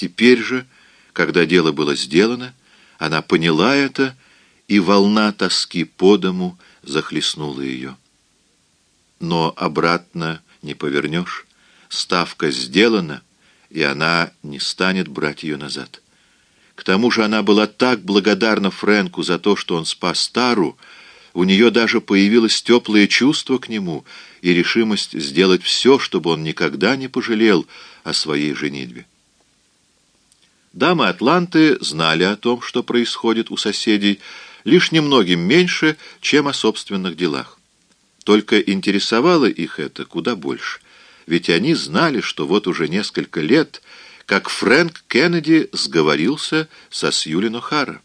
Теперь же, когда дело было сделано, она поняла это, и волна тоски по дому захлестнула ее. Но обратно не повернешь. Ставка сделана, и она не станет брать ее назад. К тому же она была так благодарна Фрэнку за то, что он спас Тару, у нее даже появилось теплое чувство к нему и решимость сделать все, чтобы он никогда не пожалел о своей женитьбе. Дамы Атланты знали о том, что происходит у соседей, лишь немногим меньше, чем о собственных делах. Только интересовало их это куда больше, ведь они знали, что вот уже несколько лет, как Фрэнк Кеннеди сговорился со Сьюлин О'Хара.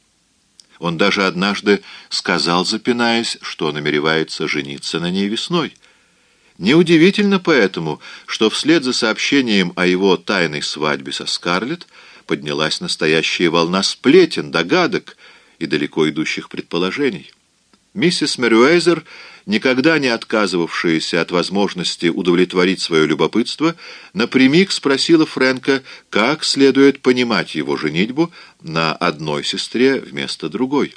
Он даже однажды сказал, запинаясь, что намеревается жениться на ней весной. Неудивительно поэтому, что вслед за сообщением о его тайной свадьбе со Скарлетт поднялась настоящая волна сплетен, догадок и далеко идущих предположений. Миссис Мерюэйзер, никогда не отказывавшаяся от возможности удовлетворить свое любопытство, напрямик спросила Фрэнка, как следует понимать его женитьбу на одной сестре вместо другой.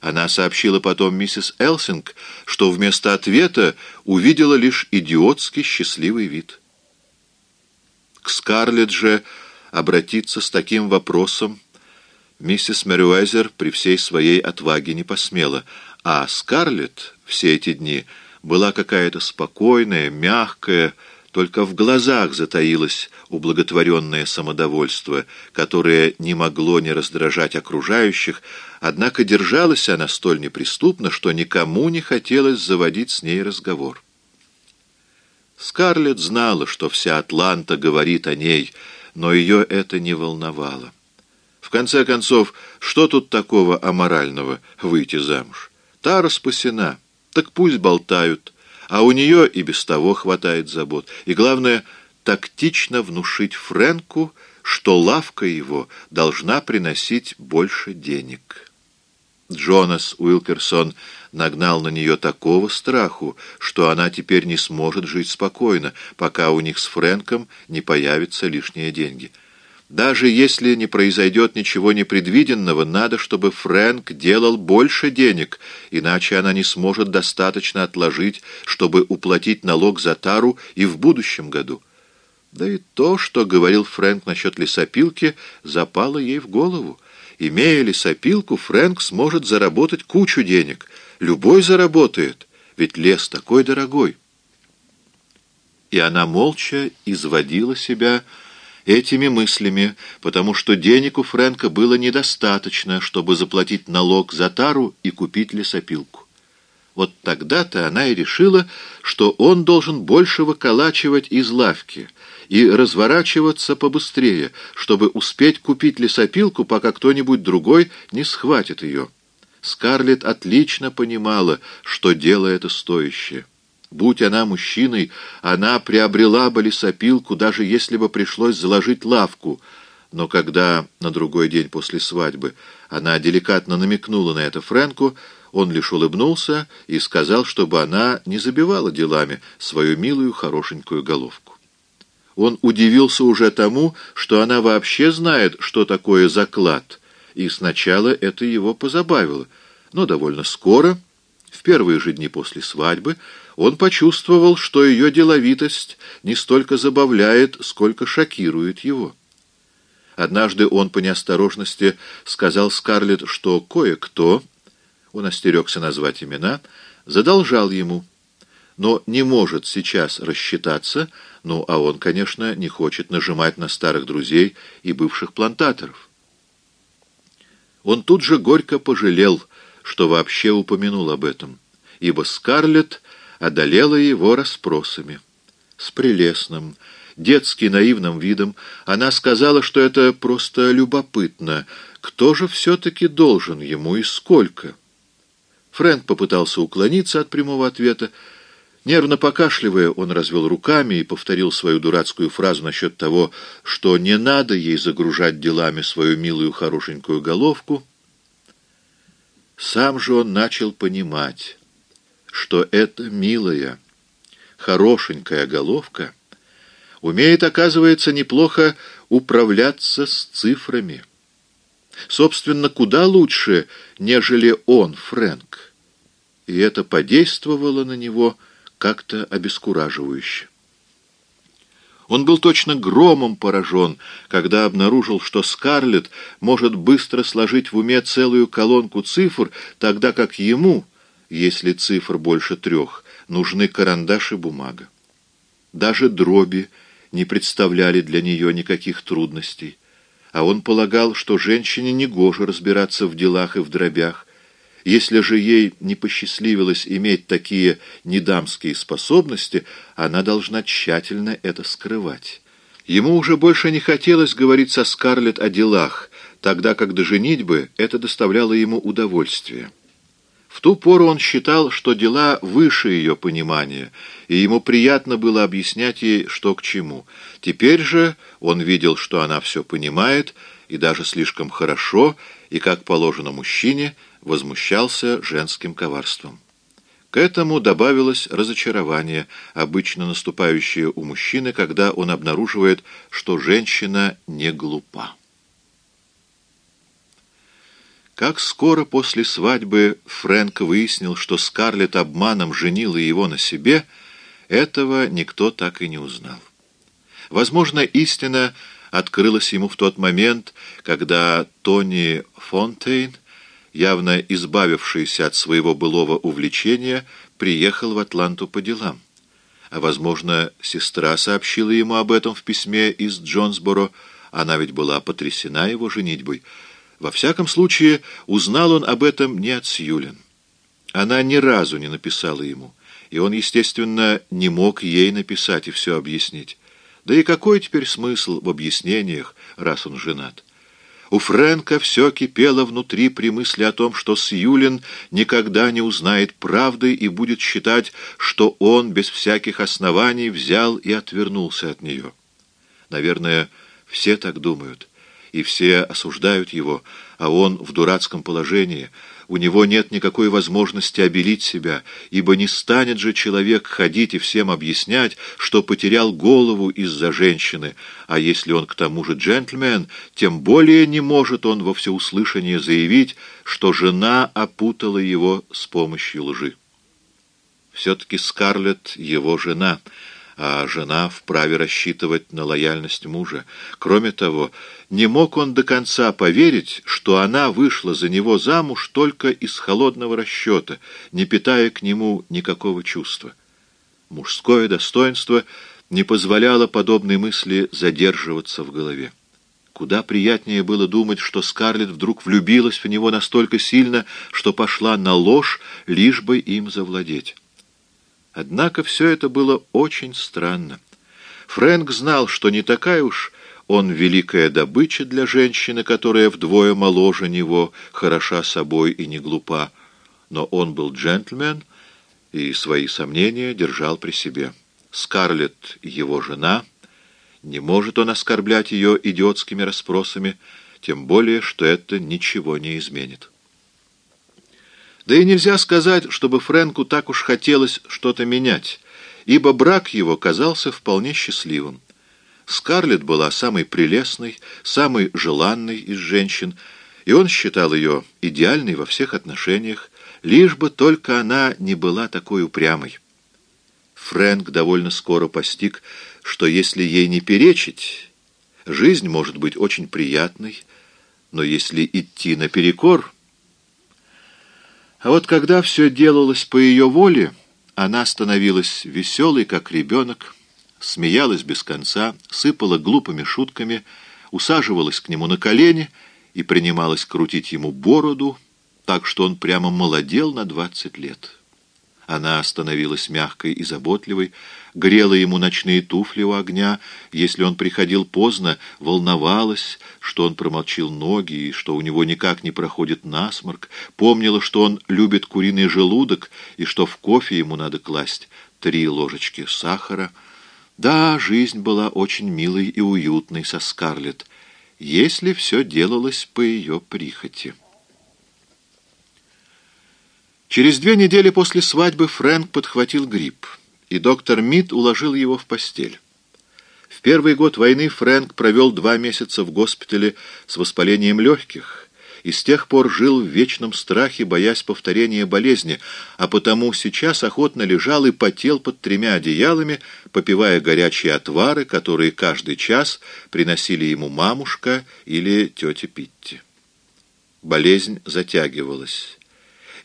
Она сообщила потом миссис Элсинг, что вместо ответа увидела лишь идиотский счастливый вид. К Скарлетт же обратиться с таким вопросом миссис Мерюэзер при всей своей отваге не посмела, а Скарлетт все эти дни была какая-то спокойная, мягкая, только в глазах затаилось ублаготворенное самодовольство, которое не могло не раздражать окружающих, однако держалась она столь неприступно, что никому не хотелось заводить с ней разговор. Скарлетт знала, что вся Атланта говорит о ней — но ее это не волновало. В конце концов, что тут такого аморального выйти замуж? Тара спасена, так пусть болтают, а у нее и без того хватает забот. И главное, тактично внушить Фрэнку, что лавка его должна приносить больше денег. Джонас Уилкерсон нагнал на нее такого страху, что она теперь не сможет жить спокойно, пока у них с Фрэнком не появятся лишние деньги. Даже если не произойдет ничего непредвиденного, надо, чтобы Фрэнк делал больше денег, иначе она не сможет достаточно отложить, чтобы уплатить налог за тару и в будущем году. Да и то, что говорил Фрэнк насчет лесопилки, запало ей в голову. Имея лесопилку, Фрэнк сможет заработать кучу денег. Любой заработает, ведь лес такой дорогой. И она молча изводила себя этими мыслями, потому что денег у Фрэнка было недостаточно, чтобы заплатить налог за тару и купить лесопилку. Вот тогда-то она и решила, что он должен больше выколачивать из лавки — и разворачиваться побыстрее, чтобы успеть купить лесопилку, пока кто-нибудь другой не схватит ее. Скарлетт отлично понимала, что дело это стоящее. Будь она мужчиной, она приобрела бы лесопилку, даже если бы пришлось заложить лавку. Но когда на другой день после свадьбы она деликатно намекнула на это Фрэнку, он лишь улыбнулся и сказал, чтобы она не забивала делами свою милую хорошенькую головку. Он удивился уже тому, что она вообще знает, что такое заклад, и сначала это его позабавило. Но довольно скоро, в первые же дни после свадьбы, он почувствовал, что ее деловитость не столько забавляет, сколько шокирует его. Однажды он по неосторожности сказал Скарлетт, что кое-кто, он остерегся назвать имена, задолжал ему – но не может сейчас рассчитаться, ну, а он, конечно, не хочет нажимать на старых друзей и бывших плантаторов. Он тут же горько пожалел, что вообще упомянул об этом, ибо Скарлетт одолела его расспросами. С прелестным, детски наивным видом она сказала, что это просто любопытно, кто же все-таки должен ему и сколько. Фрэнк попытался уклониться от прямого ответа, Нервно покашливая, он развел руками и повторил свою дурацкую фразу насчет того, что не надо ей загружать делами свою милую хорошенькую головку. Сам же он начал понимать, что эта милая, хорошенькая головка умеет, оказывается, неплохо управляться с цифрами. Собственно, куда лучше, нежели он, Фрэнк. И это подействовало на него как-то обескураживающе. Он был точно громом поражен, когда обнаружил, что Скарлетт может быстро сложить в уме целую колонку цифр, тогда как ему, если цифр больше трех, нужны карандаш и бумага. Даже дроби не представляли для нее никаких трудностей, а он полагал, что женщине негоже разбираться в делах и в дробях, если же ей не посчастливилось иметь такие недамские способности, она должна тщательно это скрывать. Ему уже больше не хотелось говорить со Скарлетт о делах, тогда как до женитьбы это доставляло ему удовольствие. В ту пору он считал, что дела выше ее понимания, и ему приятно было объяснять ей, что к чему. Теперь же он видел, что она все понимает, и даже слишком хорошо, и, как положено мужчине, возмущался женским коварством. К этому добавилось разочарование, обычно наступающее у мужчины, когда он обнаруживает, что женщина не глупа. Как скоро после свадьбы Фрэнк выяснил, что Скарлетт обманом женила его на себе, этого никто так и не узнал. Возможно, истина открылась ему в тот момент, когда Тони Фонтейн явно избавившийся от своего былого увлечения, приехал в Атланту по делам. А, возможно, сестра сообщила ему об этом в письме из Джонсборо, она ведь была потрясена его женитьбой. Во всяком случае, узнал он об этом не от Сьюлин. Она ни разу не написала ему, и он, естественно, не мог ей написать и все объяснить. Да и какой теперь смысл в объяснениях, раз он женат? У Фрэнка все кипело внутри при мысли о том, что Сьюлин никогда не узнает правды и будет считать, что он без всяких оснований взял и отвернулся от нее. Наверное, все так думают, и все осуждают его, а он в дурацком положении — у него нет никакой возможности обелить себя, ибо не станет же человек ходить и всем объяснять, что потерял голову из-за женщины, а если он к тому же джентльмен, тем более не может он во всеуслышание заявить, что жена опутала его с помощью лжи. Все-таки Скарлетт — его жена — а жена вправе рассчитывать на лояльность мужа. Кроме того, не мог он до конца поверить, что она вышла за него замуж только из холодного расчета, не питая к нему никакого чувства. Мужское достоинство не позволяло подобной мысли задерживаться в голове. Куда приятнее было думать, что Скарлетт вдруг влюбилась в него настолько сильно, что пошла на ложь, лишь бы им завладеть. Однако все это было очень странно. Фрэнк знал, что не такая уж он великая добыча для женщины, которая вдвое моложе него, хороша собой и не глупа. Но он был джентльмен и свои сомнения держал при себе. Скарлетт — его жена. Не может он оскорблять ее идиотскими расспросами, тем более, что это ничего не изменит. Да и нельзя сказать, чтобы Фрэнку так уж хотелось что-то менять, ибо брак его казался вполне счастливым. Скарлетт была самой прелестной, самой желанной из женщин, и он считал ее идеальной во всех отношениях, лишь бы только она не была такой упрямой. Фрэнк довольно скоро постиг, что если ей не перечить, жизнь может быть очень приятной, но если идти наперекор... А вот когда все делалось по ее воле, она становилась веселой, как ребенок, смеялась без конца, сыпала глупыми шутками, усаживалась к нему на колени и принималась крутить ему бороду, так что он прямо молодел на двадцать лет. Она становилась мягкой и заботливой, грела ему ночные туфли у огня, если он приходил поздно, волновалась, что он промолчил ноги и что у него никак не проходит насморк, помнила, что он любит куриный желудок и что в кофе ему надо класть три ложечки сахара. Да, жизнь была очень милой и уютной со Скарлетт, если все делалось по ее прихоти. Через две недели после свадьбы Фрэнк подхватил грипп, и доктор Мид уложил его в постель. первый год войны Фрэнк провел два месяца в госпитале с воспалением легких и с тех пор жил в вечном страхе, боясь повторения болезни, а потому сейчас охотно лежал и потел под тремя одеялами, попивая горячие отвары, которые каждый час приносили ему мамушка или тетя Питти. Болезнь затягивалась,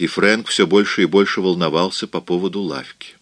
и Фрэнк все больше и больше волновался по поводу лавки.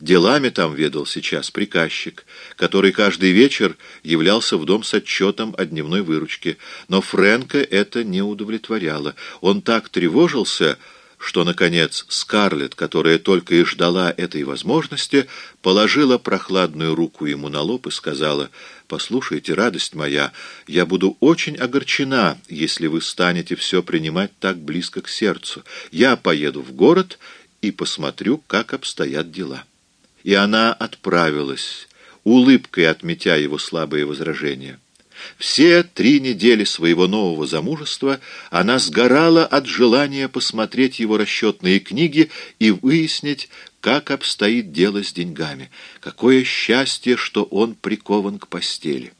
Делами там ведал сейчас приказчик, который каждый вечер являлся в дом с отчетом о дневной выручке. Но Фрэнка это не удовлетворяло. Он так тревожился, что, наконец, Скарлетт, которая только и ждала этой возможности, положила прохладную руку ему на лоб и сказала, «Послушайте, радость моя, я буду очень огорчена, если вы станете все принимать так близко к сердцу. Я поеду в город и посмотрю, как обстоят дела» и она отправилась, улыбкой отметя его слабые возражения. Все три недели своего нового замужества она сгорала от желания посмотреть его расчетные книги и выяснить, как обстоит дело с деньгами. Какое счастье, что он прикован к постели.